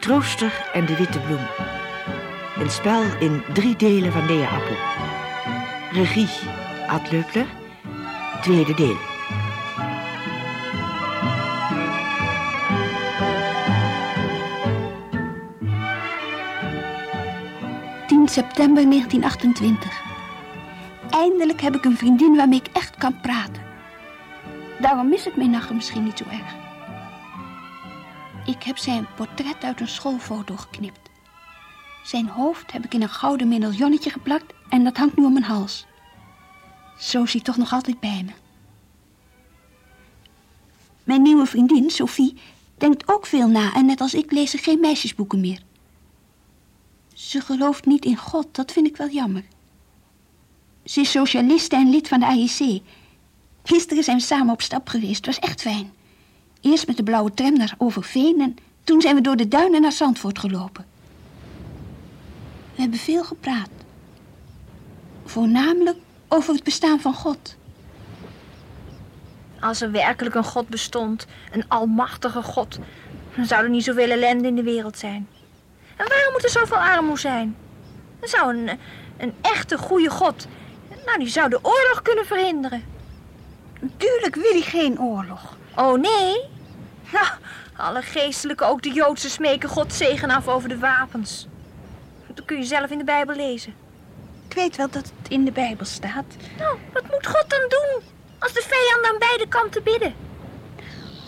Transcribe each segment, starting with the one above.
Trooster en de Witte Bloem. Een spel in drie delen van Lea Appel. Regie Ad Leupler. Tweede deel. september 1928. Eindelijk heb ik een vriendin waarmee ik echt kan praten. Daarom mis ik mijn nachten misschien niet zo erg. Ik heb zijn portret uit een schoolfoto geknipt. Zijn hoofd heb ik in een gouden medaillonnetje geplakt en dat hangt nu om mijn hals. Zo zit toch nog altijd bij me. Mijn nieuwe vriendin, Sophie, denkt ook veel na en net als ik lees ze geen meisjesboeken meer. Ze gelooft niet in God, dat vind ik wel jammer. Ze is socialiste en lid van de AIC. Gisteren zijn we samen op stap geweest, het was echt fijn. Eerst met de blauwe tram naar Overveen en toen zijn we door de duinen naar Zandvoort gelopen. We hebben veel gepraat. Voornamelijk over het bestaan van God. Als er werkelijk een God bestond, een almachtige God, dan zou er niet zoveel ellende in de wereld zijn. En waarom moet er zoveel armoede zijn? Er zou een, een echte goede God, nou die zou de oorlog kunnen verhinderen. Natuurlijk wil hij geen oorlog. Oh nee? Alle geestelijken, ook de Joodse, smeken God zegen af over de wapens. Dat kun je zelf in de Bijbel lezen. Ik weet wel dat het in de Bijbel staat. Nou, wat moet God dan doen als de vijand aan beide kanten bidden?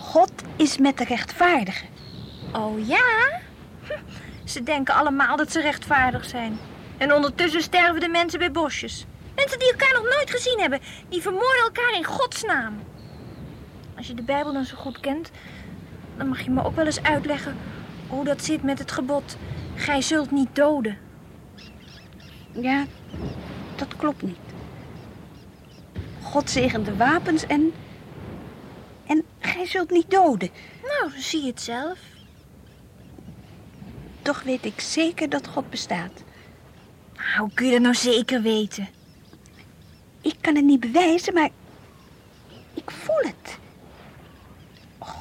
God is met de rechtvaardigen. Oh ja? Ze denken allemaal dat ze rechtvaardig zijn. En ondertussen sterven de mensen bij bosjes. Mensen die elkaar nog nooit gezien hebben, die vermoorden elkaar in Gods naam. Als je de Bijbel dan zo goed kent, dan mag je me ook wel eens uitleggen hoe dat zit met het gebod. Gij zult niet doden. Ja, dat klopt niet. God zegent de wapens en... En gij zult niet doden. Nou, zie je het zelf. Toch weet ik zeker dat God bestaat. Hoe kun je dat nou zeker weten? Ik kan het niet bewijzen, maar ik voel het.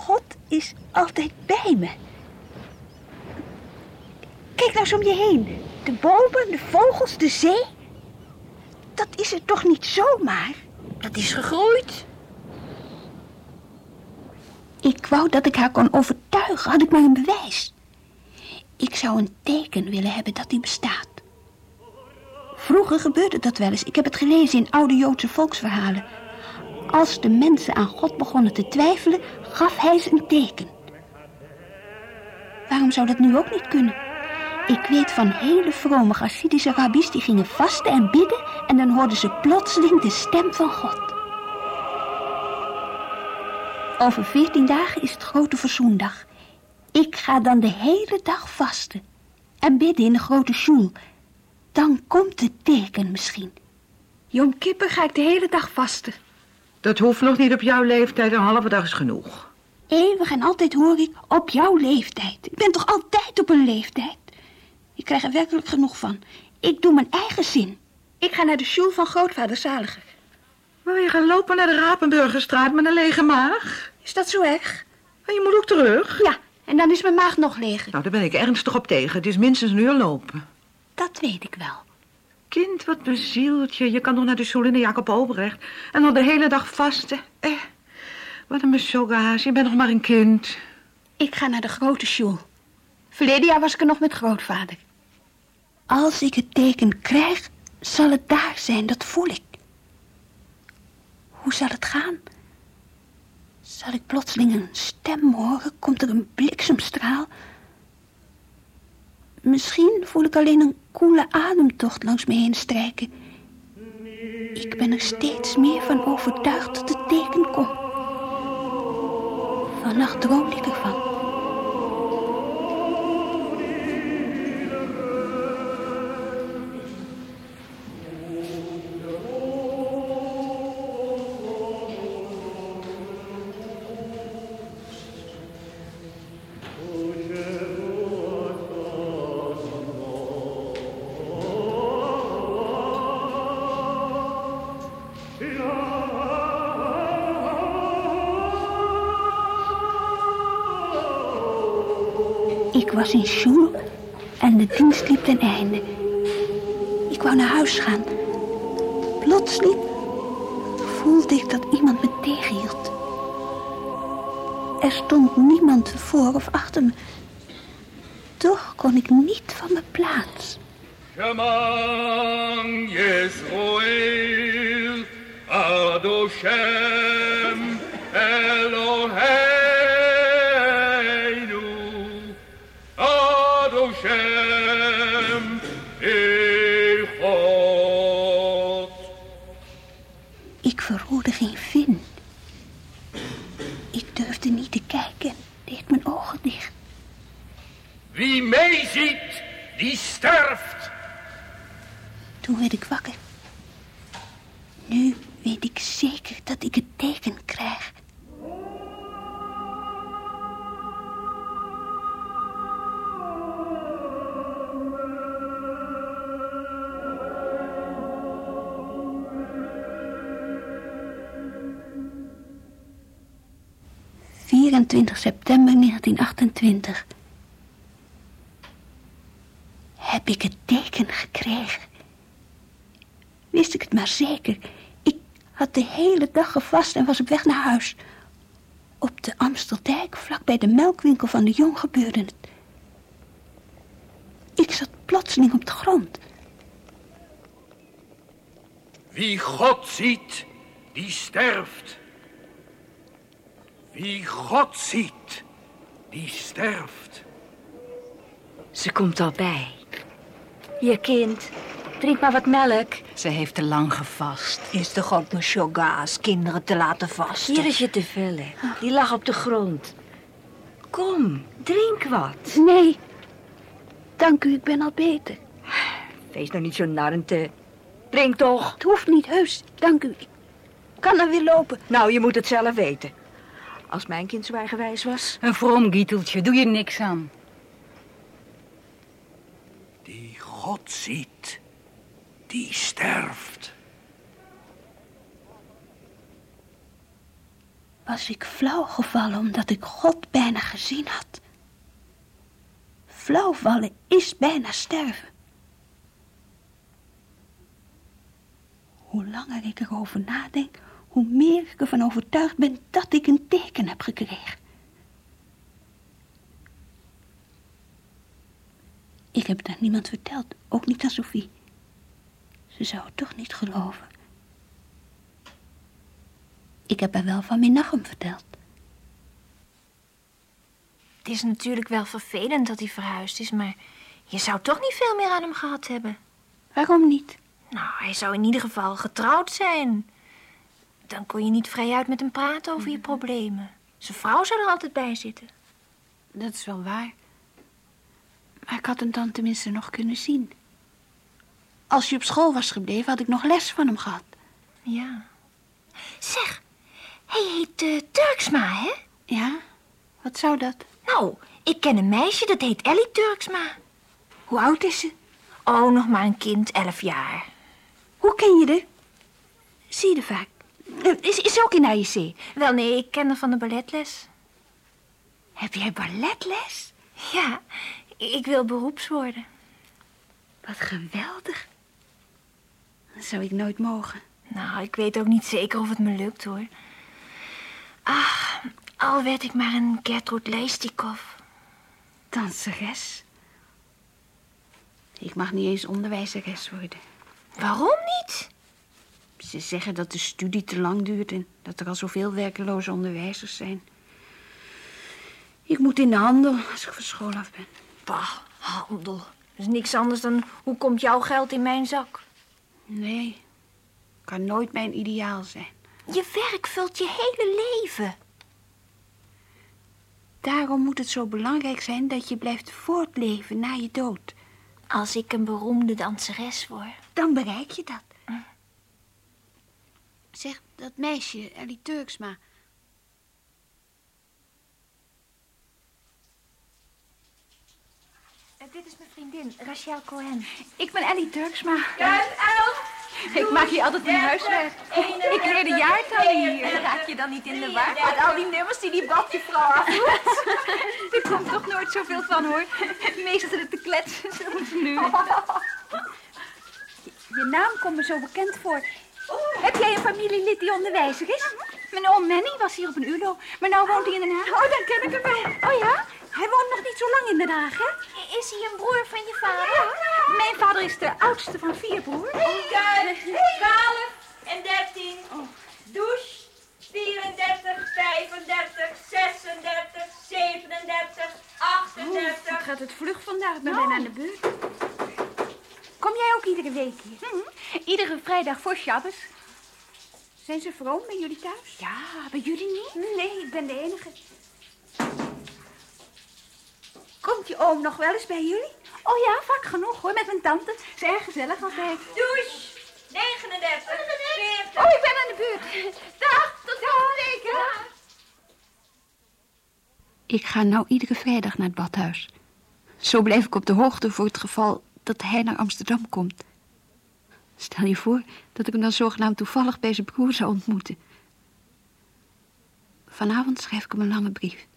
God is altijd bij me. Kijk nou eens om je heen. De bomen, de vogels, de zee. Dat is het toch niet zomaar? Dat is gegroeid. Ik wou dat ik haar kon overtuigen, had ik maar een bewijs. Ik zou een teken willen hebben dat die bestaat. Vroeger gebeurde dat wel eens. Ik heb het gelezen in oude Joodse volksverhalen. Als de mensen aan God begonnen te twijfelen, gaf hij ze een teken. Waarom zou dat nu ook niet kunnen? Ik weet van hele vrome Hasidische rabbis die gingen vasten en bidden... en dan hoorden ze plotseling de stem van God. Over veertien dagen is het grote verzoendag. Ik ga dan de hele dag vasten en bidden in de grote sjoel. Dan komt het teken misschien. Jom Kippen ga ik de hele dag vasten. Dat hoeft nog niet op jouw leeftijd, een halve dag is genoeg. Eeuwig en altijd hoor ik op jouw leeftijd. Ik ben toch altijd op een leeftijd? Ik krijg er werkelijk genoeg van. Ik doe mijn eigen zin. Ik ga naar de sjoel van grootvader Zaliger. Wil je gaan lopen naar de Rapenburgerstraat met een lege maag? Is dat zo erg? En je moet ook terug? Ja, en dan is mijn maag nog leeg. Nou, daar ben ik ernstig op tegen. Het is minstens een uur lopen. Dat weet ik wel. Kind, wat bezielt je. Je kan nog naar de school in de Jacob Obrecht. En dan de hele dag vasten. Eh, wat een besogaas. Je bent nog maar een kind. Ik ga naar de grote school. Verleden jaar was ik er nog met grootvader. Als ik het teken krijg, zal het daar zijn. Dat voel ik. Hoe zal het gaan? Zal ik plotseling een stem horen? Komt er een bliksemstraal? Misschien voel ik alleen een koele ademtocht langs me heen strijken. Ik ben er steeds meer van overtuigd dat het teken komt. Vannacht droom ik ervan. Adoshem Echot Ik verroerde geen vin. Ik durfde niet te kijken en deed mijn ogen dicht. Wie meeziet, die sterft. Toen werd ik wakker. September 1928. Heb ik het teken gekregen? Wist ik het maar zeker. Ik had de hele dag gevast en was op weg naar huis. Op de Amsterdijk, vlakbij de melkwinkel van de jong, gebeurde het. Ik zat plotseling op de grond. Wie God ziet, die sterft. Wie God ziet, die sterft. Ze komt al bij. Hier, kind. Drink maar wat melk. Ze heeft te lang gevast. Is toch ook mijn shoga's kinderen te laten vasten? Hier is je te vullen. Die lag op de grond. Kom, drink wat. Nee, dank u, ik ben al beter. Wees nou niet zo narrente. Drink toch. Het hoeft niet, heus, dank u. Ik kan er weer lopen. Nou, je moet het zelf weten. Als mijn kind zo eigenwijs was. Een vroom gieteltje, doe je niks aan. Die God ziet, die sterft. Was ik flauw gevallen omdat ik God bijna gezien had. Flauwvallen is bijna sterven. Hoe langer ik erover nadenk, hoe meer ik ervan overtuigd ben dat ik een teken heb gekregen. Ik heb het aan niemand verteld, ook niet aan Sophie. Ze zou het toch niet geloven. Ik heb haar wel van Menachem verteld. Het is natuurlijk wel vervelend dat hij verhuisd is, maar je zou toch niet veel meer aan hem gehad hebben. Waarom niet? Nou, hij zou in ieder geval getrouwd zijn. Dan kon je niet vrijuit met hem praten over je problemen. Zijn vrouw zou er altijd bij zitten. Dat is wel waar. Maar ik had hem dan tenminste nog kunnen zien. Als je op school was gebleven, had ik nog les van hem gehad. Ja. Zeg, hij heet eh, Turksma, hè? Ja? Wat zou dat? Nou, ik ken een meisje dat heet Ellie Turksma. Hoe oud is ze? Oh, nog maar een kind, elf jaar. Hoe ken je de? Zie je de vaak? Is, is ze ook in AIC? Wel, nee, ik ken haar van de balletles. Heb jij balletles? Ja, ik wil beroeps worden. Wat geweldig. Dat zou ik nooit mogen. Nou, ik weet ook niet zeker of het me lukt, hoor. Ach, al werd ik maar een Gertrud Leistikov. Danseres. Ik mag niet eens onderwijzeres worden. Waarom niet? Ze zeggen dat de studie te lang duurt en dat er al zoveel werkeloze onderwijzers zijn. Ik moet in de handel als ik van school af ben. Bah, handel. Dat is niks anders dan hoe komt jouw geld in mijn zak? Nee, kan nooit mijn ideaal zijn. Je werk vult je hele leven. Daarom moet het zo belangrijk zijn dat je blijft voortleven na je dood. Als ik een beroemde danseres word. Dan bereik je dat. Zeg, dat meisje, Ellie Turksma. dit is mijn vriendin, Rachel Cohen. Ik ben Ellie Turksma. Kent, Elf! Ik maak hier altijd mijn huiswerk. Ik leer de jaartallen hier. Raak je dan niet in de war? Met al die nummers die die badjuffrouw afdoet. Er komt toch nooit zoveel van, hoor. Meestal zit het te kletsen, zoals nu. Je naam komt me zo bekend voor. Heb jij een familielid die onderwijzer is? Mijn oom Manny was hier op een ULO, maar nou woont hij in Den Haag. Oh, dan ken ik hem wel. Oh ja? Hij woont nog niet zo lang in Den Haag, hè? Is hij een broer van je vader? Ja. Mijn vader is de oudste van vier broers. Kijk, 12 en 13. Douche, 34, 35, 36, 37, 38. Wat gaat het vlug vandaag? Ik ben bijna aan de beurt. Kom jij ook iedere week hier? Iedere vrijdag voor Shabbos. Zijn ze vroom bij jullie thuis? Ja, bij jullie niet? Nee, ik ben de enige. Komt je oom nog wel eens bij jullie? Oh ja, vaak genoeg hoor, met mijn tante. Is erg gezellig altijd. Douche, 39, 40. Oh, ik ben aan de beurt. Dag, tot volgende week. Ik ga nou iedere vrijdag naar het badhuis. Zo blijf ik op de hoogte voor het geval dat hij naar Amsterdam komt. Stel je voor dat ik hem dan zogenaamd toevallig bij zijn broer zou ontmoeten. Vanavond schrijf ik hem een lange brief.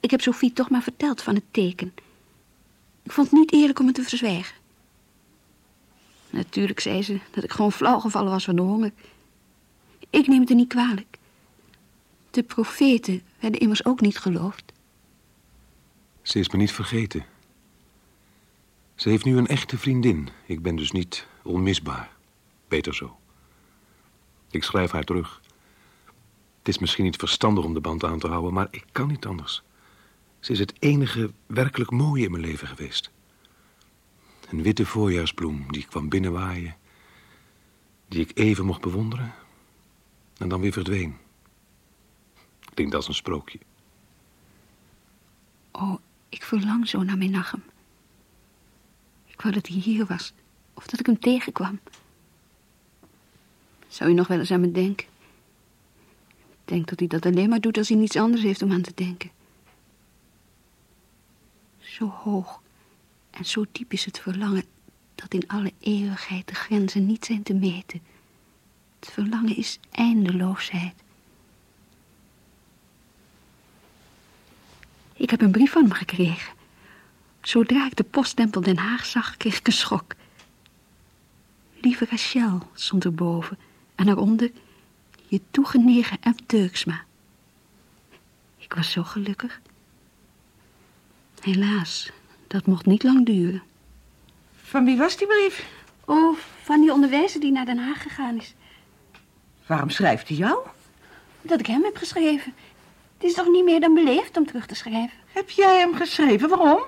Ik heb Sophie toch maar verteld van het teken. Ik vond het niet eerlijk om het te verzwijgen. Natuurlijk zei ze dat ik gewoon flauw gevallen was van de honger. Ik neem het er niet kwalijk. De profeten werden immers ook niet geloofd. Ze is me niet vergeten. Ze heeft nu een echte vriendin. Ik ben dus niet onmisbaar. Beter zo. Ik schrijf haar terug. Het is misschien niet verstandig om de band aan te houden, maar ik kan niet anders. Ze is het enige werkelijk mooie in mijn leven geweest. Een witte voorjaarsbloem die kwam binnenwaaien. Die ik even mocht bewonderen. En dan weer verdween. Klinkt als een sprookje. Oh, ik verlang zo naar mijn Nachem. Ik wou dat hij hier was. Of dat ik hem tegenkwam. Zou je nog wel eens aan me denken? Ik denk dat hij dat alleen maar doet als hij niets anders heeft om aan te denken. Zo hoog en zo diep is het verlangen dat in alle eeuwigheid de grenzen niet zijn te meten. Het verlangen is eindeloosheid. Ik heb een brief van hem gekregen. Zodra ik de poststempel Den Haag zag, kreeg ik een schok. Lieve Rachel, stond erboven. En daaronder, je toegenegen M. Turksma. Ik was zo gelukkig. Helaas, dat mocht niet lang duren. Van wie was die brief? Oh, van die onderwijzer die naar Den Haag gegaan is. Waarom schrijft hij jou? Dat ik hem heb geschreven. Het is toch niet meer dan beleefd om terug te schrijven? Heb jij hem geschreven? Waarom?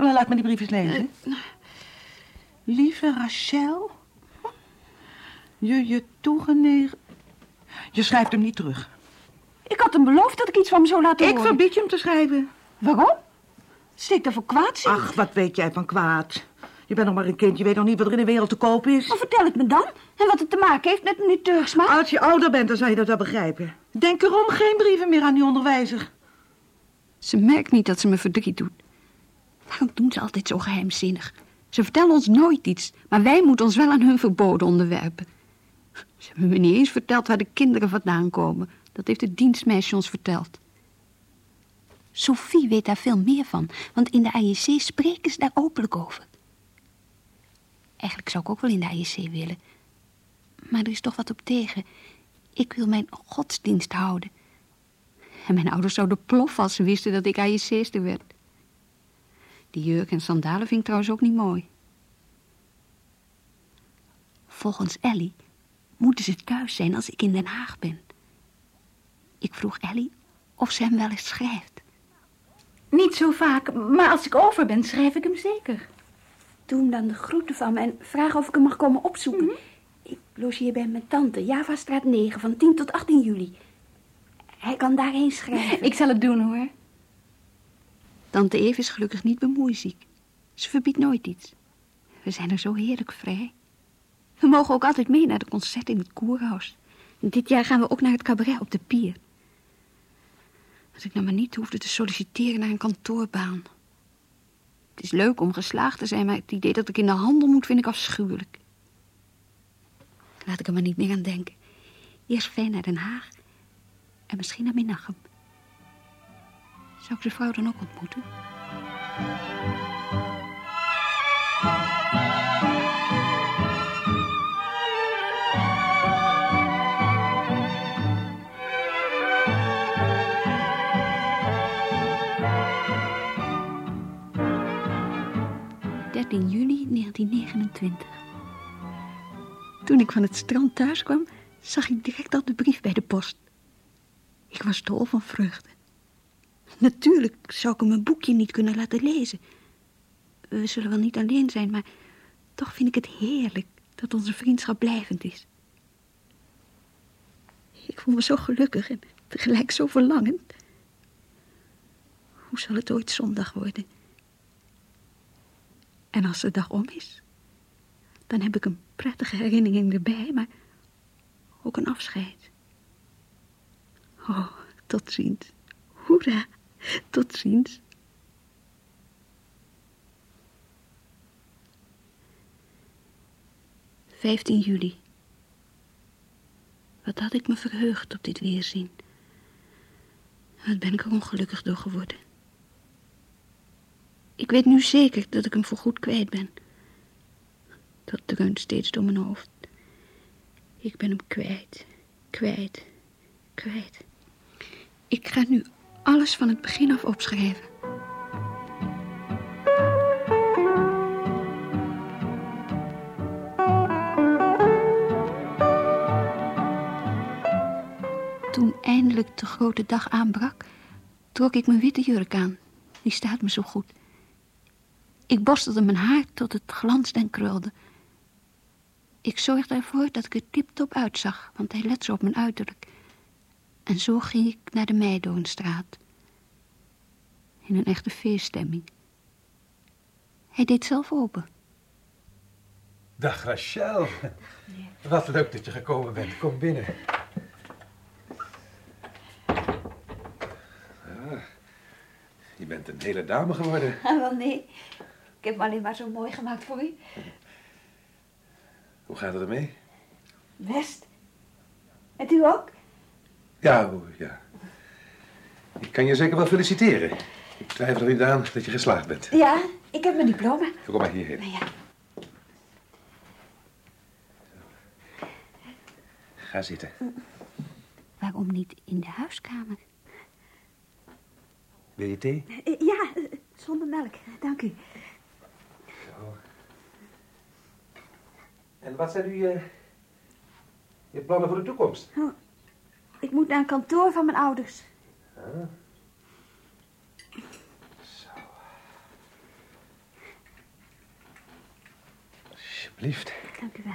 Nou, laat me die brief eens lezen. Lieve Rachel, je je toegenegen... Je schrijft hem niet terug. Ik had hem beloofd dat ik iets van hem zou laten Ik horen. verbied je hem te schrijven. Waarom? Steekt er voor kwaad in? Ach, wat weet jij van kwaad? Je bent nog maar een kind, je weet nog niet wat er in de wereld te koop is. Maar vertel het me dan. En wat het te maken heeft met meneer Turksma. Als je ouder bent, dan zou je dat wel begrijpen. Denk erom, geen brieven meer aan die onderwijzer. Ze merkt niet dat ze me verdriet doet. Waarom doen ze altijd zo geheimzinnig? Ze vertellen ons nooit iets, maar wij moeten ons wel aan hun verboden onderwerpen. Ze hebben me niet eens verteld waar de kinderen vandaan komen. Dat heeft het dienstmeisje ons verteld. Sophie weet daar veel meer van, want in de AJC spreken ze daar openlijk over. Eigenlijk zou ik ook wel in de AJC willen. Maar er is toch wat op tegen. Ik wil mijn godsdienst houden. En mijn ouders zouden ploffen als ze wisten dat ik AJC'ster werd. Die jurk en sandalen vind ik trouwens ook niet mooi. Volgens Ellie moeten ze thuis zijn als ik in Den Haag ben. Ik vroeg Ellie of ze hem wel eens schrijft. Niet zo vaak, maar als ik over ben, schrijf ik hem zeker. Doe hem dan de groeten van me en vraag of ik hem mag komen opzoeken. Ik logeer bij mijn tante, Javastraat 9, van 10 tot 18 juli. Hij kan daarheen schrijven. Ik zal het doen, hoor. Tante Eve is gelukkig niet bemoeiziek. Ze verbiedt nooit iets. We zijn er zo heerlijk vrij. We mogen ook altijd mee naar de concerten in het koerhuis. Dit jaar gaan we ook naar het cabaret op de pier. Als ik nou maar niet hoefde te solliciteren naar een kantoorbaan. Het is leuk om geslaagd te zijn, maar het idee dat ik in de handel moet vind ik afschuwelijk. Laat ik er maar niet meer aan denken. Eerst fijn naar Den Haag en misschien naar Minachem. Zou ik zijn vrouw dan ook ontmoeten? 13 juli 1929. Toen ik van het strand thuis kwam, zag ik direct al de brief bij de post. Ik was dol van vreugde. Natuurlijk zou ik hem een boekje niet kunnen laten lezen. We zullen wel niet alleen zijn, maar toch vind ik het heerlijk dat onze vriendschap blijvend is. Ik voel me zo gelukkig en tegelijk zo verlangend. Hoe zal het ooit zondag worden? En als de dag om is, dan heb ik een prettige herinnering erbij, maar ook een afscheid. Oh, tot ziens. Hoera, tot ziens. Vijftien juli. Wat had ik me verheugd op dit weerzien. Wat ben ik er ongelukkig door geworden. Ik weet nu zeker dat ik hem voorgoed kwijt ben. Dat dreunt steeds door mijn hoofd. Ik ben hem kwijt, kwijt, kwijt. Ik ga nu alles van het begin af opschrijven. Toen eindelijk de grote dag aanbrak, trok ik mijn witte jurk aan. Die staat me zo goed. Ik borstelde mijn haar tot het glansde en krulde. Ik zorgde ervoor dat ik er tiptop uitzag, want hij let zo op mijn uiterlijk. En zo ging ik naar de Meidoornstraat. In een echte feeststemming. Hij deed zelf open. Dag Rachel. Wat leuk dat je gekomen bent. Kom binnen. Ah, je bent een hele dame geworden. Ah, wel nee. Ik heb hem alleen maar zo mooi gemaakt voor u. Hoe gaat het ermee? Best. En u ook? Ja, ja. Ik kan je zeker wel feliciteren. Ik twijfel er niet aan dat je geslaagd bent. Ja, ik heb mijn diploma. Kom maar hierheen. Nou ja, Ga zitten. waarom niet in de huiskamer? Wil je thee? Eh, Ja, eh, zonder melk. Dank u. Zo. En wat zijn nu je, je plannen voor de toekomst? Ik moet naar een kantoor van mijn ouders. Zo. Alsjeblieft. Dank u wel.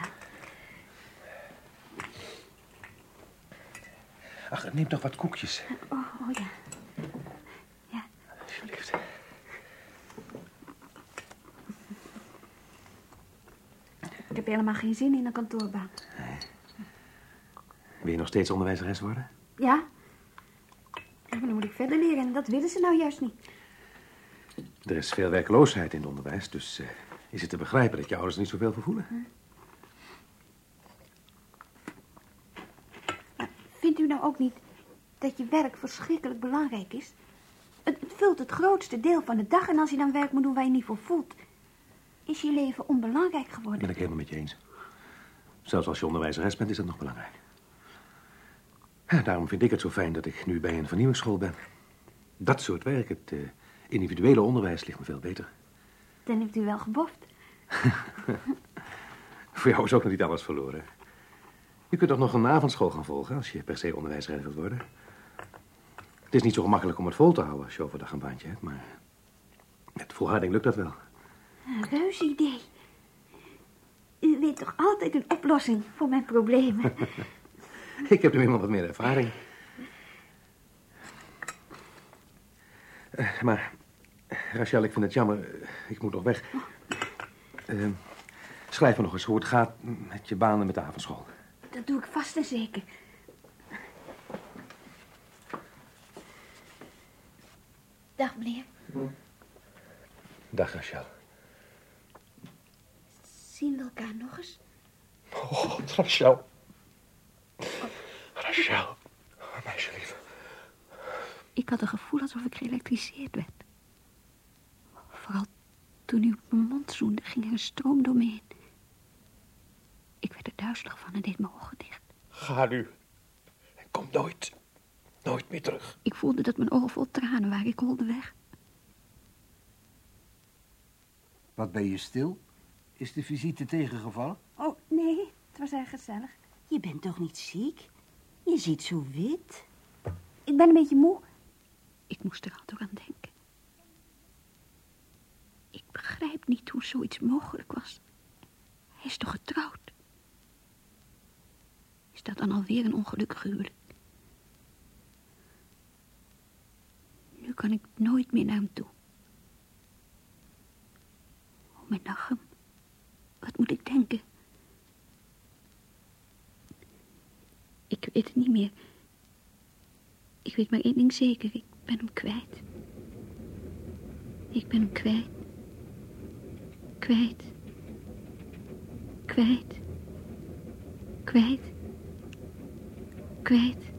Ach, neem nog wat koekjes. Oh, oh ja. Alsjeblieft. Ik heb helemaal geen zin in een kantoorbaan. Wil je nog steeds onderwijzeres worden? Ja? Maar dan moet ik verder leren en dat willen ze nou juist niet. Er is veel werkloosheid in het onderwijs, dus eh, is het te begrijpen dat je ouders er niet zoveel voor voelen? Maar vindt u nou ook niet dat je werk verschrikkelijk belangrijk is? Het, het vult het grootste deel van de dag en als je dan werk moet doen waar je niet voor voelt... is je leven onbelangrijk geworden. Ben ik helemaal met je eens. Zelfs als je onderwijzeres bent, is dat nog belangrijk. Ja, daarom vind ik het zo fijn dat ik nu bij een vernieuwingsschool ben. Dat soort werk, het eh, individuele onderwijs, ligt me veel beter. Dan heeft u wel geboft. Voor jou is ook nog niet alles verloren. Je kunt toch nog een avondschool gaan volgen als je per se onderwijzeres wilt worden. Het is niet zo gemakkelijk om het vol te houden als je overdag een baantje hebt, maar met volharding lukt dat wel. Een reus idee. U weet toch altijd een oplossing voor mijn problemen. Ik heb nu eenmaal wat meer ervaring. Eh, maar, Rachel, ik vind het jammer. Ik moet nog weg. Eh, schrijf me nog eens hoe het gaat met je banen met de avondschool. Dat doe ik vast en zeker. Dag, meneer. Dag, Rachel. Zien we elkaar nog eens? Oh, Rachel. Rachel. Oh, meisje lief. Ik had een gevoel alsof ik geëlektriseerd werd. Vooral toen u op mijn mond zoende, ging er een stroom door me heen. Ik werd er duizelig van en deed mijn ogen dicht. Ga nu. En kom nooit, nooit meer terug. Ik voelde dat mijn ogen vol tranen waren. Ik holde weg. Wat ben je stil? Is de visite tegengevallen? Oh, nee, het was erg gezellig. Je bent toch niet ziek? Je ziet zo wit. Ik ben een beetje moe. Ik moest er altijd aan denken. Ik begrijp niet hoe zoiets mogelijk was. Hij is toch getrouwd? Is dat dan alweer een ongelukkig huwelijk? Nu kan ik nooit meer naar hem toe. Oh, mijn. Wat moet ik denken? Ik weet het niet meer. Ik weet maar één ding zeker. Ik ben hem kwijt. Ik ben hem kwijt. Kwijt. Kwijt. Kwijt. Kwijt.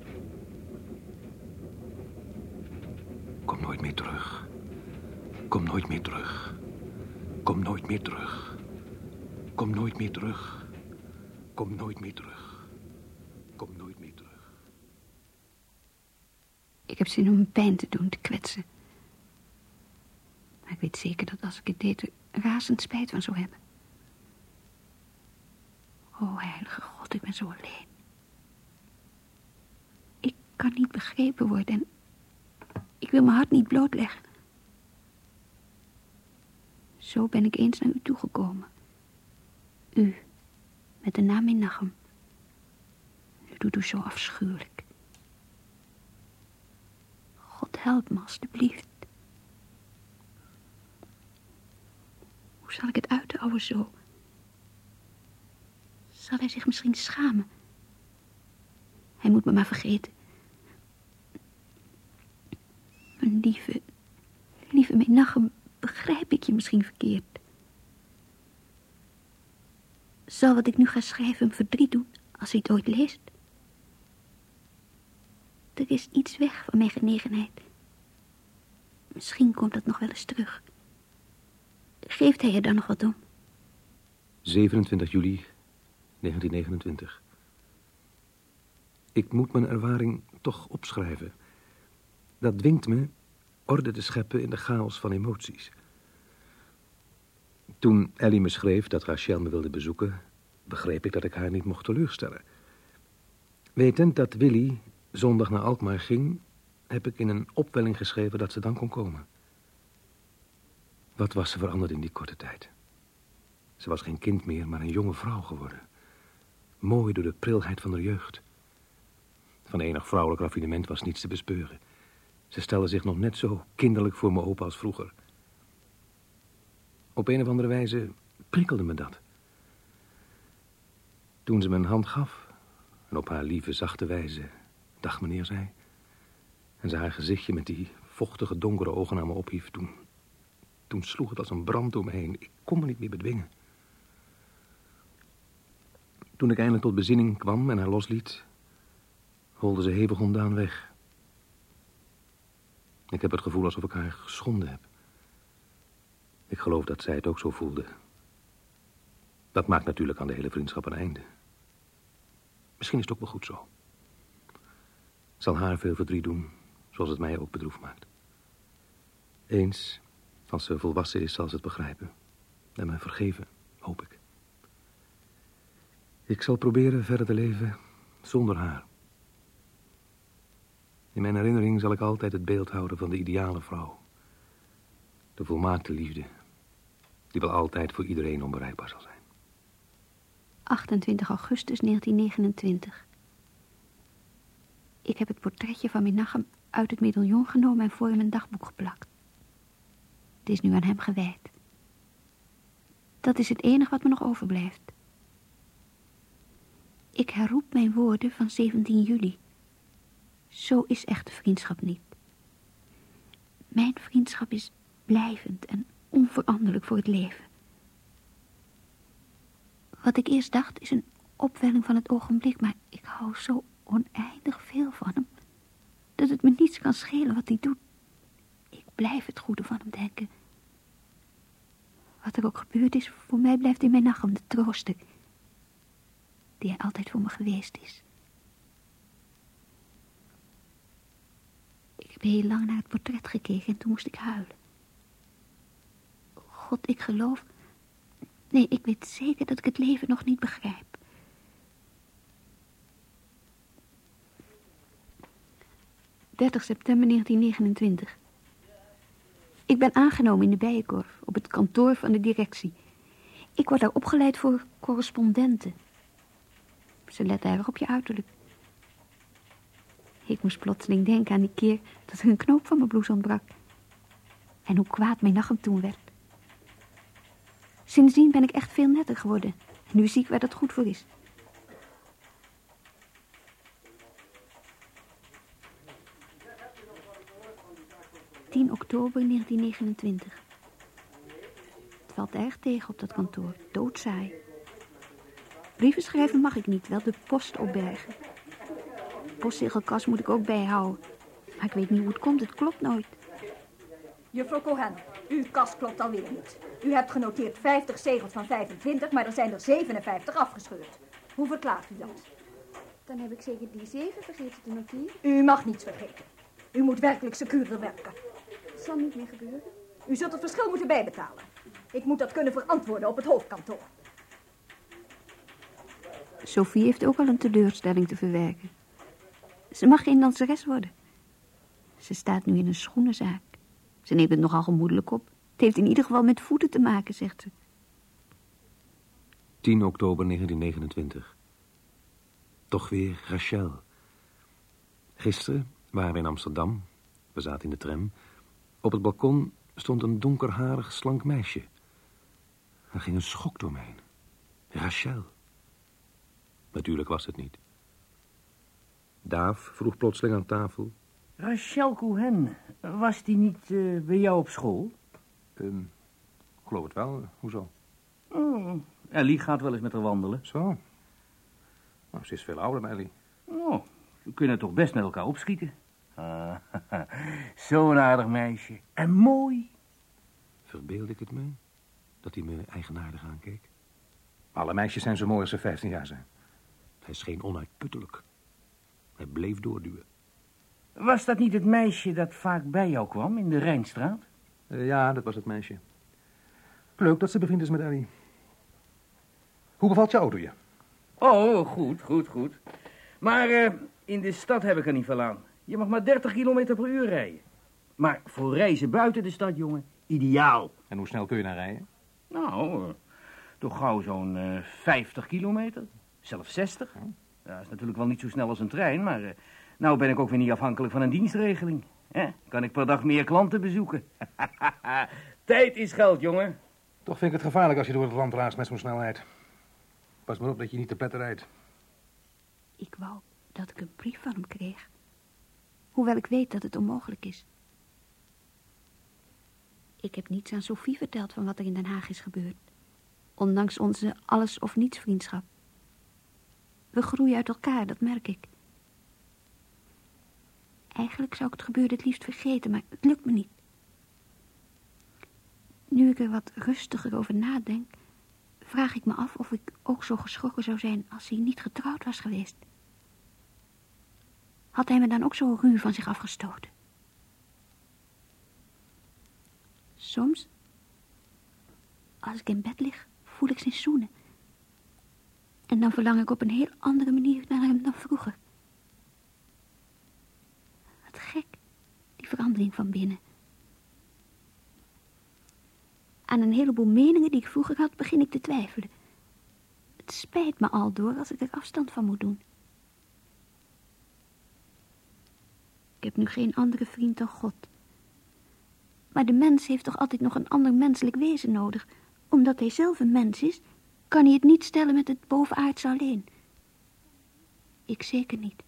Kom nooit meer terug. Kom nooit meer terug. Kom nooit meer terug. Kom nooit meer terug. Kom nooit meer terug. Kom nooit meer terug. Ik heb zin om pijn te doen, te kwetsen. Maar ik weet zeker dat als ik het deed, er razend spijt van zou hebben. O, heilige God, ik ben zo alleen. Ik kan niet begrepen worden en ik wil mijn hart niet blootleggen. Zo ben ik eens naar u toegekomen. U, met de naam in Nachem. U doet u zo afschuwelijk. God help me alstublieft. Hoe zal ik het uiten, ouwe zo? Zal hij zich misschien schamen? Hij moet me maar vergeten. Mijn lieve, lieve Menachem, begrijp ik je misschien verkeerd. Zal wat ik nu ga schrijven hem verdriet doen als hij het ooit leest? Er is iets weg van mijn genegenheid. Misschien komt dat nog wel eens terug. Geeft hij er dan nog wat om? 27 juli 1929. Ik moet mijn ervaring toch opschrijven. Dat dwingt me orde te scheppen in de chaos van emoties. Toen Ellie me schreef dat Rachel me wilde bezoeken... begreep ik dat ik haar niet mocht teleurstellen. Wetend dat Willy zondag naar Alkmaar ging... heb ik in een opwelling geschreven dat ze dan kon komen. Wat was ze veranderd in die korte tijd? Ze was geen kind meer, maar een jonge vrouw geworden. Mooi door de prilheid van haar jeugd. Van enig vrouwelijk raffinement was niets te bespeuren. Ze stelde zich nog net zo kinderlijk voor me open als vroeger. Op een of andere wijze prikkelde me dat. Toen ze me een hand gaf en op haar lieve, zachte wijze dag meneer zei... en ze haar gezichtje met die vochtige, donkere ogen naar me ophief... toen, toen sloeg het als een brand door me heen. Ik kon me niet meer bedwingen. Toen ik eindelijk tot bezinning kwam en haar losliet... holde ze hevig ontdaan weg... Ik heb het gevoel alsof ik haar geschonden heb. Ik geloof dat zij het ook zo voelde. Dat maakt natuurlijk aan de hele vriendschap een einde. Misschien is het ook wel goed zo. Zal haar veel verdriet doen, zoals het mij ook bedroefd maakt. Eens, als ze volwassen is, zal ze het begrijpen. En mij vergeven, hoop ik. Ik zal proberen verder te leven zonder haar. In mijn herinnering zal ik altijd het beeld houden van de ideale vrouw. De volmaakte liefde, die wel altijd voor iedereen onbereikbaar zal zijn. 28 augustus 1929. Ik heb het portretje van Menachem uit het medaillon genomen en voor in mijn dagboek geplakt. Het is nu aan hem gewijd. Dat is het enige wat me nog overblijft. Ik herroep mijn woorden van 17 juli. Zo is echte vriendschap niet. Mijn vriendschap is blijvend en onveranderlijk voor het leven. Wat ik eerst dacht is een opwelling van het ogenblik, maar ik hou zo oneindig veel van hem, dat het me niets kan schelen wat hij doet. Ik blijf het goede van hem denken. Wat er ook gebeurd is, voor mij blijft in mijn nacht de trooster, die hij altijd voor me geweest is. Ik heb heel lang naar het portret gekeken en toen moest ik huilen. God, ik geloof... Nee, ik weet zeker dat ik het leven nog niet begrijp. ...30 september 1929. Ik ben aangenomen in de Bijenkorf, op het kantoor van de directie. Ik word daar opgeleid voor correspondenten. Ze letten erg op je uiterlijk. Ik moest plotseling denken aan die keer dat er een knoop van mijn blouse ontbrak. En hoe kwaad mijn nacht toen werd. Sindsdien ben ik echt veel netter geworden. En nu zie ik waar dat goed voor is. ...10 oktober 1929. Het valt erg tegen op dat kantoor. Doodzaai. Brieven schrijven mag ik niet, wel de post opbergen. Postzegelkast moet ik ook bijhouden. Maar ik weet niet hoe het komt, het klopt nooit. Juffrouw Cohen, uw kast klopt alweer niet. U hebt genoteerd 50 zegels van 25, maar er zijn er 57 afgescheurd. Hoe verklaart u dat? Dan heb ik zeker die zeven vergeten te noteren. U mag niets vergeten. U moet werkelijk secuurder werken. Zal niet meer gebeuren. U zult het verschil moeten bijbetalen. Ik moet dat kunnen verantwoorden op het hoofdkantoor. Sophie heeft ook al een teleurstelling te verwerken. Ze mag geen danseres worden. Ze staat nu in een schoenenzaak. Ze neemt het nogal gemoedelijk op. Het heeft in ieder geval met voeten te maken, zegt ze. 10 oktober 1929. Toch weer Rachel. Gisteren waren we in Amsterdam. We zaten in de tram. Op het balkon stond een donkerharig, slank meisje. Er ging een schok door mij heen. Rachel. Natuurlijk was het niet. Daaf vroeg plotseling aan tafel. Rachel Cohen, was die niet uh, bij jou op school? Um, geloof het wel. Hoezo? Oh, Ellie gaat wel eens met haar wandelen. Zo. Nou, ze is veel ouder dan Ellie. Oh, ze kunnen toch best met elkaar opschieten. Ah, Zo'n aardig meisje. En mooi. Verbeelde ik het me? Dat hij me eigenaardig aankeek? Alle meisjes zijn zo mooi als ze 15 jaar zijn. Hij scheen onuitputtelijk. Hij bleef doorduwen. Was dat niet het meisje dat vaak bij jou kwam in de Rijnstraat? Uh, ja, dat was het meisje. Leuk dat ze bevriend is met Ellie. Hoe bevalt je auto je? Oh, goed, goed, goed. Maar uh, in de stad heb ik er niet veel aan. Je mag maar 30 kilometer per uur rijden. Maar voor reizen buiten de stad, jongen, ideaal. En hoe snel kun je dan rijden? Nou, toch gauw zo'n 50 kilometer. Zelfs 60. Ja. Dat is natuurlijk wel niet zo snel als een trein, maar... Uh, nou ben ik ook weer niet afhankelijk van een dienstregeling. Hè? Kan ik per dag meer klanten bezoeken. Tijd is geld, jongen. Toch vind ik het gevaarlijk als je door het land raast met zo'n snelheid. Pas maar op dat je niet te pletten rijdt. Ik wou dat ik een brief van hem kreeg. Hoewel ik weet dat het onmogelijk is. Ik heb niets aan Sophie verteld van wat er in Den Haag is gebeurd. Ondanks onze alles-of-niets vriendschap. We groeien uit elkaar, dat merk ik. Eigenlijk zou ik het gebeurde het liefst vergeten, maar het lukt me niet. Nu ik er wat rustiger over nadenk, vraag ik me af of ik ook zo geschrokken zou zijn als hij niet getrouwd was geweest. Had hij me dan ook zo ruw van zich afgestoten? Soms, als ik in bed lig, voel ik zijn zoenen. En dan verlang ik op een heel andere manier naar hem dan vroeger. Wat gek, die verandering van binnen. Aan een heleboel meningen die ik vroeger had, begin ik te twijfelen. Het spijt me al door als ik er afstand van moet doen. Heb nu geen andere vriend dan God. Maar de mens heeft toch altijd nog een ander menselijk wezen nodig. Omdat hij zelf een mens is, kan hij het niet stellen met het bovenaardse alleen. Ik zeker niet.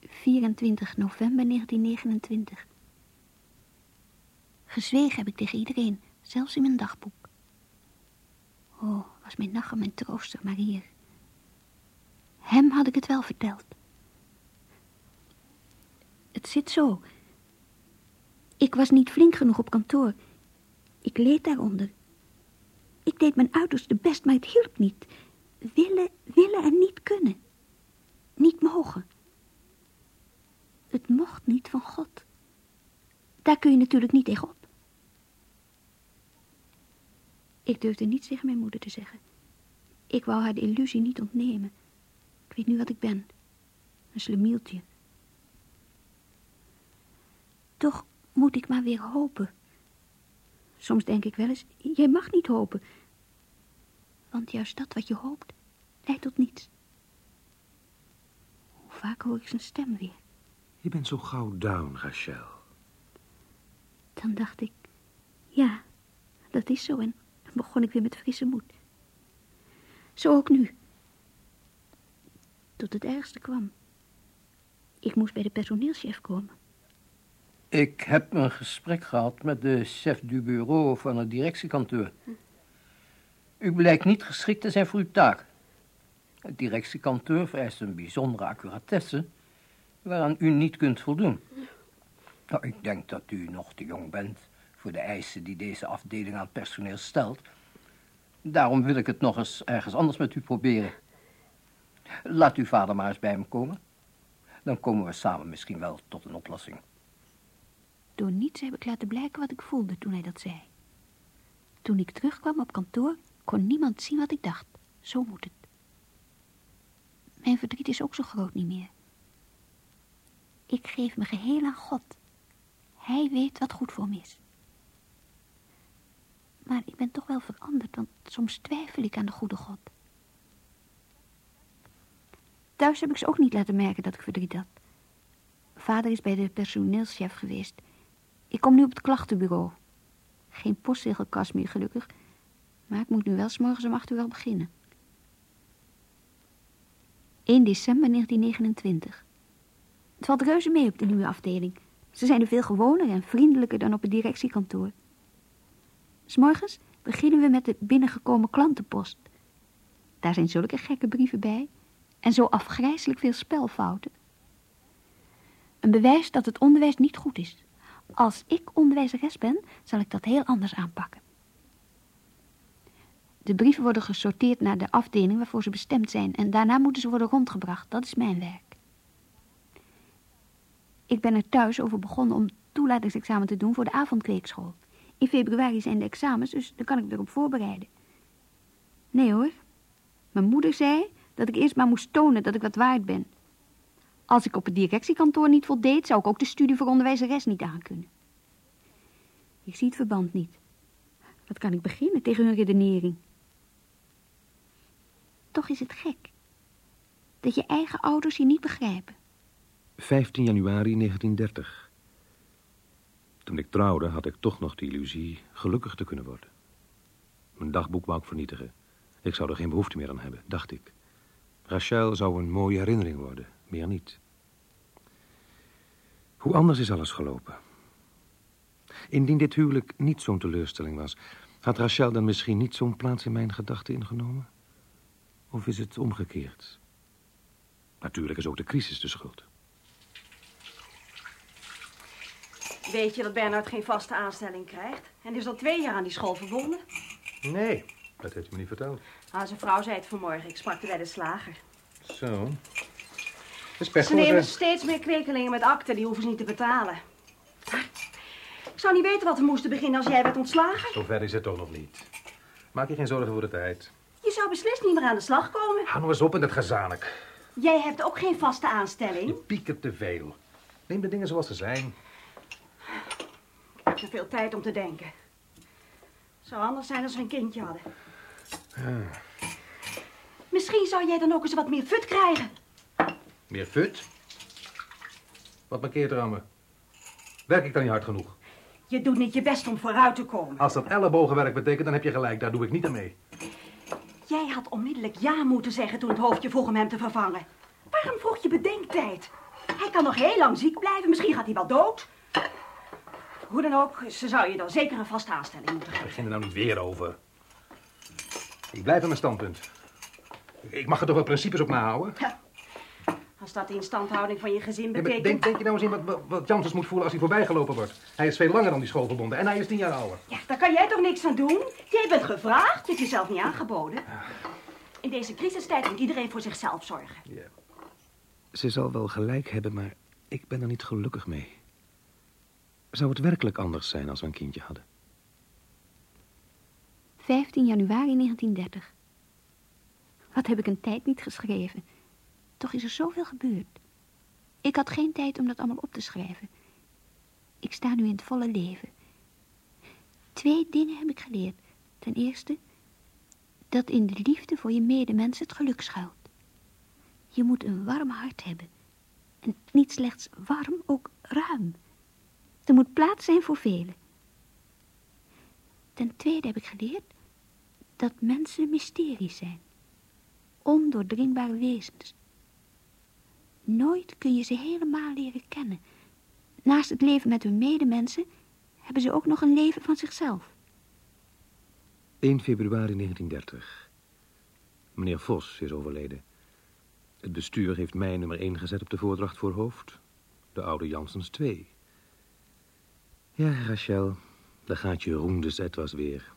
24 november 1929. Gezwegen heb ik tegen iedereen, zelfs in mijn dagboek. Oh, was mijn nacht mijn trooster maar. Hem had ik het wel verteld. Het zit zo. Ik was niet flink genoeg op kantoor. Ik leed daaronder. Ik deed mijn uiterste best, maar het hielp niet. Willen, willen en niet kunnen. Niet mogen. Het mocht niet van God. Daar kun je natuurlijk niet tegenop. Ik durfde niets tegen mijn moeder te zeggen. Ik wou haar de illusie niet ontnemen. Ik weet nu wat ik ben. Een slemieltje. Toch moet ik maar weer hopen. Soms denk ik wel eens, jij mag niet hopen. Want juist dat wat je hoopt, leidt tot niets. Hoe vaak hoor ik zijn stem weer. Je bent zo gauw down, Rachel. Dan dacht ik, ja, dat is zo. En dan begon ik weer met frisse moed. Zo ook nu. Tot het ergste kwam. Ik moest bij de personeelschef komen. Ik heb een gesprek gehad met de chef du bureau van het directiekantoor. U blijkt niet geschikt te zijn voor uw taak. Het directiekantoor vereist een bijzondere accuratesse waaraan u niet kunt voldoen. Nou, ik denk dat u nog te jong bent voor de eisen die deze afdeling aan personeel stelt. Daarom wil ik het nog eens ergens anders met u proberen. Laat uw vader maar eens bij me komen. Dan komen we samen misschien wel tot een oplossing. Door niets heb ik laten blijken wat ik voelde toen hij dat zei. Toen ik terugkwam op kantoor, kon niemand zien wat ik dacht. Zo moet het. Mijn verdriet is ook zo groot niet meer. Ik geef me geheel aan God. Hij weet wat goed voor me is. Maar ik ben toch wel veranderd, want soms twijfel ik aan de goede God. Thuis heb ik ze ook niet laten merken dat ik verdriet had. Vader is bij de personeelschef geweest. Ik kom nu op het klachtenbureau. Geen postzegelkast meer, gelukkig. Maar ik moet nu wel s morgens om acht al beginnen. 1 december 1929. Het valt reuze mee op de nieuwe afdeling. Ze zijn er veel gewoner en vriendelijker dan op het directiekantoor. S'morgens beginnen we met de binnengekomen klantenpost. Daar zijn zulke gekke brieven bij en zo afgrijselijk veel spelfouten. Een bewijs dat het onderwijs niet goed is. Als ik onderwijzeres ben, zal ik dat heel anders aanpakken. De brieven worden gesorteerd naar de afdeling waarvoor ze bestemd zijn en daarna moeten ze worden rondgebracht. Dat is mijn werk. Ik ben er thuis over begonnen om toelatingsexamen te doen voor de avondkweekschool. In februari zijn de examens, dus dan kan ik erop voorbereiden. Nee hoor. Mijn moeder zei dat ik eerst maar moest tonen dat ik wat waard ben. Als ik op het directiekantoor niet voldeed, zou ik ook de studie voor onderwijzeres niet aankunnen. Ik zie het verband niet. Wat kan ik beginnen tegen hun redenering? Toch is het gek. Dat je eigen ouders je niet begrijpen. 15 januari 1930. Toen ik trouwde had ik toch nog de illusie gelukkig te kunnen worden. Mijn dagboek wou ik vernietigen. Ik zou er geen behoefte meer aan hebben, dacht ik. Rachel zou een mooie herinnering worden, meer niet. Hoe anders is alles gelopen. Indien dit huwelijk niet zo'n teleurstelling was... had Rachel dan misschien niet zo'n plaats in mijn gedachten ingenomen? Of is het omgekeerd? Natuurlijk is ook de crisis de schuld. Weet je dat Bernard geen vaste aanstelling krijgt? En is al twee jaar aan die school verbonden? Nee, dat heeft u me niet verteld. Ah, zijn vrouw zei het vanmorgen. Ik sprak er bij de slager. Zo. is Ze nemen steeds meer kwekelingen met akten. Die hoeven ze niet te betalen. Ik zou niet weten wat we moesten beginnen als jij werd ontslagen. Zover is het toch nog niet. Maak je geen zorgen voor de tijd. Je zou beslist niet meer aan de slag komen. Hou nou eens op in het gezanik. Jij hebt ook geen vaste aanstelling. Je piekert te veel. Neem de dingen zoals ze zijn. Ik heb te veel tijd om te denken. Het zou anders zijn als we een kindje hadden. Ah, Misschien zou jij dan ook eens wat meer fut krijgen. meer fut? Wat mankeert er aan me? Werk ik dan niet hard genoeg? Je doet niet je best om vooruit te komen. Als dat ellebogenwerk betekent, dan heb je gelijk. Daar doe ik niet aan mee. Jij had onmiddellijk ja moeten zeggen toen het hoofdje vroeg om hem te vervangen. Waarom vroeg je bedenktijd? Hij kan nog heel lang ziek blijven. Misschien gaat hij wel dood. Hoe dan ook, ze zou je dan zeker een vaste aanstelling moeten geven. Begin er nou niet weer over. Ik blijf aan mijn standpunt. Ik mag er toch wel principes op nahouden? Als dat de instandhouding van je gezin Ja, betekent... denk, denk je nou eens in wat, wat, Janssens moet voelen als hij voorbijgelopen wordt? Hij is veel langer dan die school verbonden en hij is tien jaar ouder. Ja, daar kan jij toch niks aan doen? Jij bent gevraagd, je hebt jezelf niet aangeboden. In deze crisistijd moet iedereen voor zichzelf zorgen. Ze zal wel gelijk hebben, maar ik ben er niet gelukkig mee. Zou het werkelijk anders zijn als we een kindje hadden? 15 januari 1930. Wat heb ik een tijd niet geschreven. Toch is er zoveel gebeurd. Ik had geen tijd om dat allemaal op te schrijven. Ik sta nu in het volle leven. Twee dingen heb ik geleerd. Ten eerste, dat in de liefde voor je medemens het geluk schuilt. Je moet een warm hart hebben. En niet slechts warm, ook ruim. Er moet plaats zijn voor velen. Ten tweede heb ik geleerd dat mensen mysteries zijn. Ondoordringbare wezens. Nooit kun je ze helemaal leren kennen. Naast het leven met hun medemensen hebben ze ook nog een leven van zichzelf. 1 februari 1930. Meneer Vos is overleden. Het bestuur heeft mij nummer 1 gezet op de voordracht voor hoofd. De oude Janssens 2. Ja, Rachel, daar gaat je roemde was weer.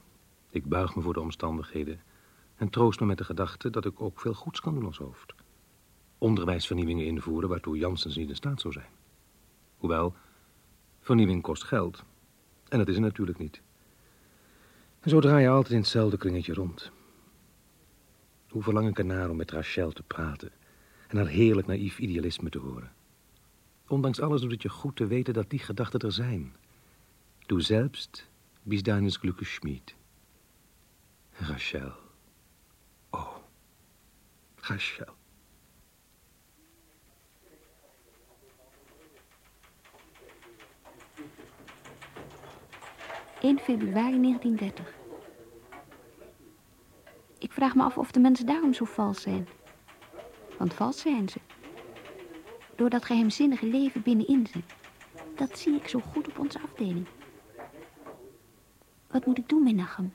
Ik buig me voor de omstandigheden en troost me met de gedachte dat ik ook veel goeds kan doen als hoofd. Onderwijsvernieuwingen invoeren waartoe Janssens niet in staat zou zijn. Hoewel, vernieuwing kost geld. En dat is er natuurlijk niet. En zo draai je altijd in hetzelfde kringetje rond. Hoe verlang ik ernaar om met Rachel te praten en haar heerlijk naïef idealisme te horen. Ondanks alles doet het je goed te weten dat die gedachten er zijn. Du selbst bist deines Glückes Schmied. Rachel. Oh, Rachel. ...1 februari 1930. Ik vraag me af of de mensen daarom zo vals zijn. Want vals zijn ze. Door dat geheimzinnige leven binnenin ze. Dat zie ik zo goed op onze afdeling. Wat moet ik doen, Menachem?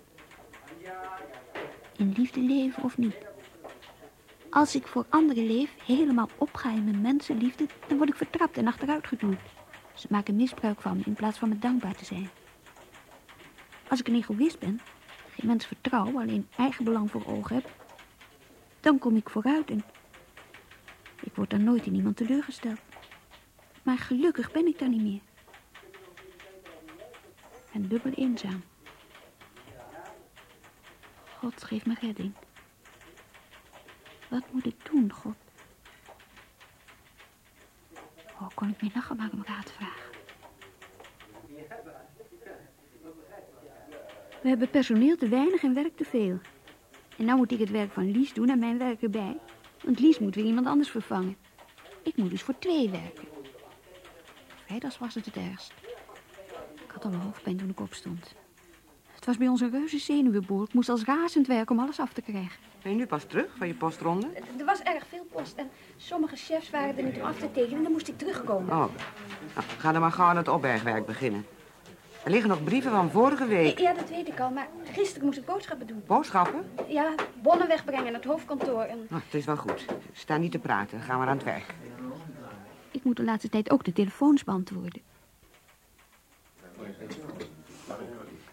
In liefde leven of niet? Als ik voor anderen leef, helemaal opga in mijn mensenliefde... dan word ik vertrapt en achteruit geduwd. Ze maken misbruik van me in plaats van me dankbaar te zijn. Als ik een egoïst ben, geen mens vertrouw, alleen eigen belang voor ogen heb... dan kom ik vooruit en ik word dan nooit in iemand teleurgesteld. Maar gelukkig ben ik daar niet meer. En dubbel eenzaam. God, geef me redding. Wat moet ik doen, God? Oh, kon ik meer nachten maar om raad vragen. We hebben personeel te weinig en werk te veel. En nou moet ik het werk van Lies doen en mijn werk erbij. Want Lies moet weer iemand anders vervangen. Ik moet dus voor twee werken. Vrijdags was het het ergst. Ik had al een hoofdpijn toen ik opstond. Het was bij ons een reuze zenuwenboel. Ik moest als razend werken om alles af te krijgen. Ben je nu pas terug van je postronde? Er was erg veel post en sommige chefs waren er niet om af te tekenen en dan moest ik terugkomen. Oh, nou, ga dan maar gauw aan het opbergwerk beginnen. Er liggen nog brieven van vorige week. Ja, dat weet ik al, maar gisteren moest ik boodschappen doen. Boodschappen? Ja, bonnen wegbrengen naar het hoofdkantoor en... Nou, het is wel goed. Sta niet te praten. Ga maar aan het werk. Ik moet de laatste tijd ook de telefoons beantwoorden.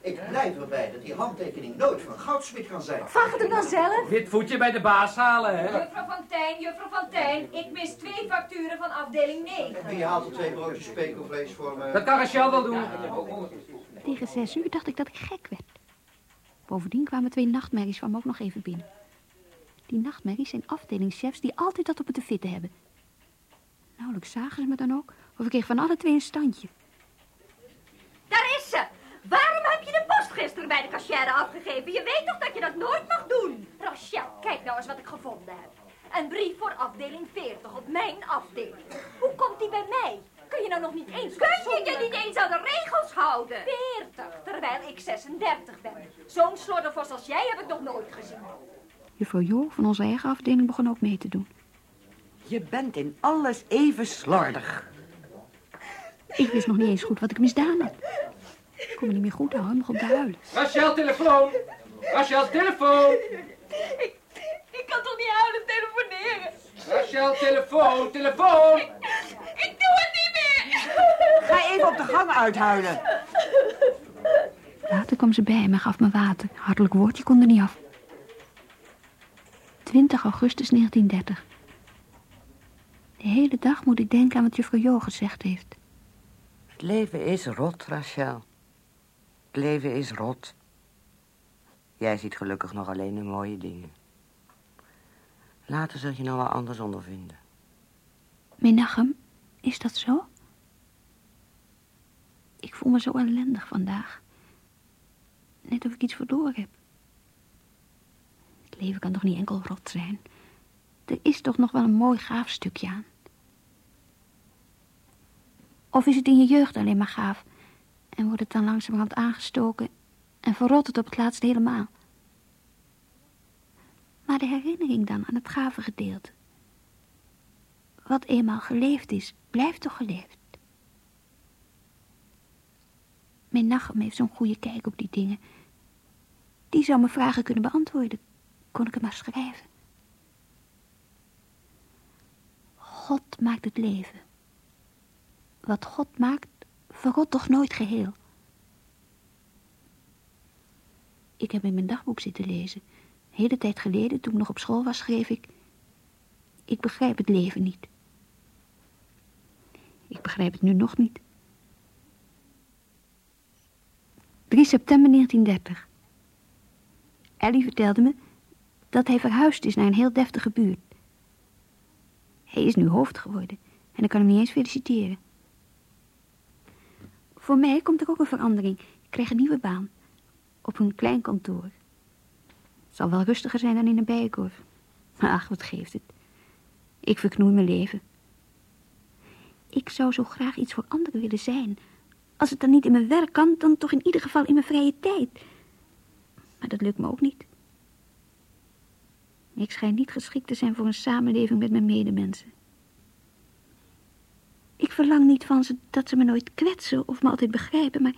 Ik blijf erbij dat die handtekening nooit van Goudsmit kan zijn. Vraag het hem dan zelf. Dit voetje bij de baas halen, hè? Juffrouw Van Tijn, juffrouw Van Tijn, ik mis twee facturen van afdeling 9. Wie haalt er twee broodjes spekelvlees voor me? Dat kan Rachel wel doen. Tegen zes uur dacht ik dat ik gek werd. Bovendien kwamen twee nachtmerries van me ook nog even binnen. Die nachtmerries zijn afdelingschefs die altijd dat op het te vitten hebben. Nauwelijks zagen ze me dan ook, of ik kreeg van alle twee een standje. Daar is ze! Waarom heb je de gisteren bij de cashier afgegeven? Je weet toch dat je dat nooit mag doen? Rachel, kijk nou eens wat ik gevonden heb. Een brief voor afdeling 40 op mijn afdeling. Hoe komt die bij mij? Kun je nou nog niet eens... Kun je je niet eens aan de regels houden? 40, terwijl ik 36 ben. Zo'n sloddervos als jij heb ik nog nooit gezien. Juffrouw Jo van onze eigen afdeling begon ook mee te doen. Je bent in alles even slordig. Ik wist nog niet eens goed wat ik misdaan had. Ik kon me niet meer goed houden, begon te huilen. Rachel, telefoon. Rachel, telefoon. Ik, ik kan toch niet huilen telefoneren? Rachel, telefoon, telefoon. Ik doe het niet meer. Ga even op de gang uithuilen. Later kwam ze bij me en gaf me water. Hartelijk woordje kon er niet af. 20 augustus 1930. De hele dag moet ik denken aan wat juffrouw Jo gezegd heeft. Het leven is rot, Rachel. Het leven is rot. Jij ziet gelukkig nog alleen de mooie dingen. Later zul je nog wel anders ondervinden. Menachem, is dat zo? Ik voel me zo ellendig vandaag. Net of ik iets verloren heb. Het leven kan toch niet enkel rot zijn? Er is toch nog wel een mooi gaaf stukje aan. Of is het in je jeugd alleen maar gaaf? En wordt het dan langzamerhand aangestoken en verrot het op het laatst helemaal? Maar de herinnering dan aan het gave gedeelte. Wat eenmaal geleefd is, blijft toch geleefd. Mijn Nachem heeft zo'n goede kijk op die dingen. Die zou me vragen kunnen beantwoorden. Kon ik hem maar schrijven. God maakt het leven. Wat God maakt, verrot toch nooit geheel. Ik heb in mijn dagboek zitten lezen. Hele tijd geleden, toen ik nog op school was, schreef ik... Ik begrijp het leven niet. Ik begrijp het nu nog niet. 3 september 1930. Ellie vertelde me dat hij verhuisd is naar een heel deftige buurt. Hij is nu hoofd geworden en ik kan hem niet eens feliciteren. Voor mij komt er ook een verandering. Ik krijg een nieuwe baan. Op een klein kantoor. Het zal wel rustiger zijn dan in een bijenkorf. Maar ach, wat geeft het. Ik verknoei mijn leven. Ik zou zo graag iets voor anderen willen zijn. Als het dan niet in mijn werk kan, dan toch in ieder geval in mijn vrije tijd. Maar dat lukt me ook niet. Ik schijn niet geschikt te zijn voor een samenleving met mijn medemensen. Ik verlang niet van ze dat ze me nooit kwetsen of me altijd begrijpen, maar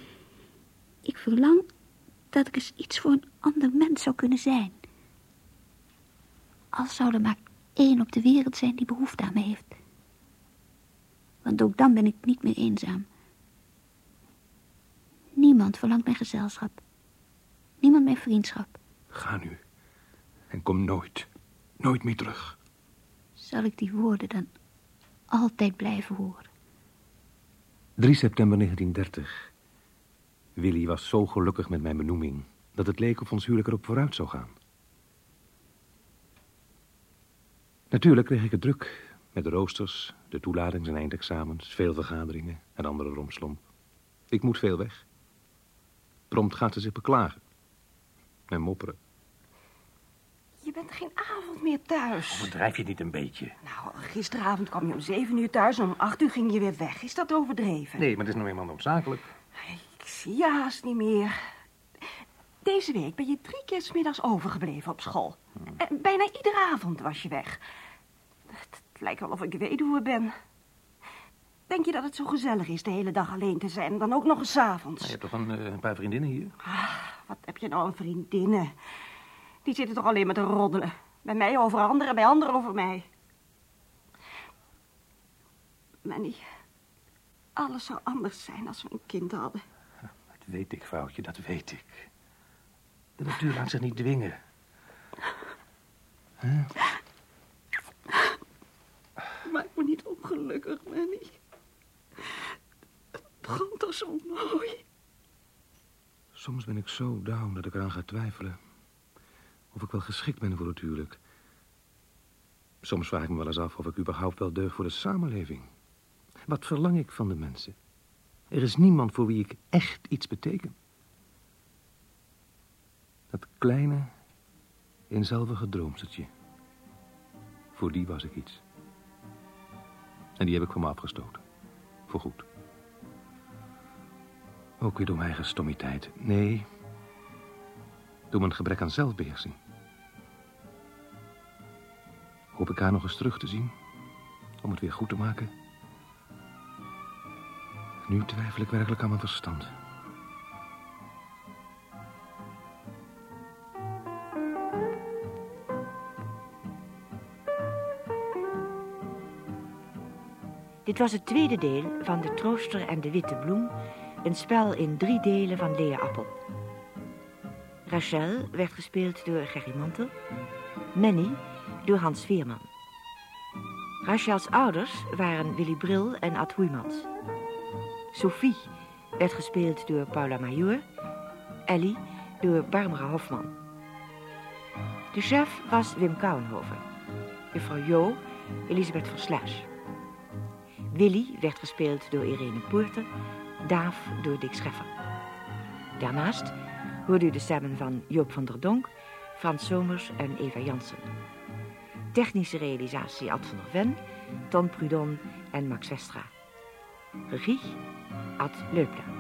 ik verlang dat ik eens iets voor een ander mens zou kunnen zijn. Al zou er maar één op de wereld zijn die behoefte aan me heeft. Want ook dan ben ik niet meer eenzaam. Niemand verlangt mijn gezelschap. Niemand mijn vriendschap. Ga nu. En kom nooit, nooit meer terug. Zal ik die woorden dan altijd blijven horen? 3 september 1930. Willy was zo gelukkig met mijn benoeming... dat het leek of ons huwelijk erop vooruit zou gaan. Natuurlijk kreeg ik het druk met de roosters, de toeladings- en eindexamens... veel vergaderingen en andere romslomp. Ik moet veel weg. Prompt gaat ze zich beklagen. En mopperen. Je bent geen avond meer thuis. Bedrijf je niet een beetje? Nou, gisteravond kwam je om zeven uur thuis en om acht uur ging je weer weg. Is dat overdreven? Nee, maar het is nou eenmaal noodzakelijk. Ik zie je haast niet meer. Deze week ben je drie keer 's middags overgebleven op school. En bijna iedere avond was je weg. Het lijkt wel of ik weduwe ben. Denk je dat het zo gezellig is de hele dag alleen te zijn, dan ook nog eens avonds? Je hebt toch een, eh, een paar vriendinnen hier? Ah, wat heb je nou een vriendinnen? Die zitten toch alleen maar te roddelen. Bij mij over anderen, bij anderen over mij. Manny, alles zou anders zijn als we een kind hadden. Dat weet ik, vrouwtje, dat weet ik. De natuur laat zich niet dwingen. Huh? Maak me niet ongelukkig, Manny. Het brandt toch zo mooi. Soms ben ik zo down dat ik eraan ga twijfelen. Of ik wel geschikt ben voor het huwelijk. Soms vraag ik me wel eens af of ik überhaupt wel deug voor de samenleving. Wat verlang ik van de mensen? Er is niemand voor wie ik echt iets beteken. Dat kleine, eenzelvige droomstertje. Voor die was ik iets. En die heb ik van me afgestoten. Voorgoed. Ook weer door mijn eigen stommiteit. Nee, door mijn gebrek aan zelfbeheersing. Hoop ik haar nog eens terug te zien, om het weer goed te maken? Nu twijfel ik werkelijk aan mijn verstand. Dit was het tweede deel van De Trooster en de Witte Bloem, een spel in drie delen van Lea Appel. Rachel werd gespeeld door Gerry Mantel, Manny door Hans Veerman. Rachels ouders waren Willy Bril en Ad Hoeymans. Sophie werd gespeeld door Paula Major, Ellie door Barbara Hofman. De chef was Wim Kouwenhoven, juffrouw Jo Elisabeth van Sluis. Willy werd gespeeld door Irene Poorter, Daaf door Dick Scheffer. Daarnaast hoorde u de stemmen van Joop van der Donk, Frans Somers en Eva Jansen. Technische realisatie Ad van der Ven, Ton Prudon en Max Westra. Regie Ad Leupler.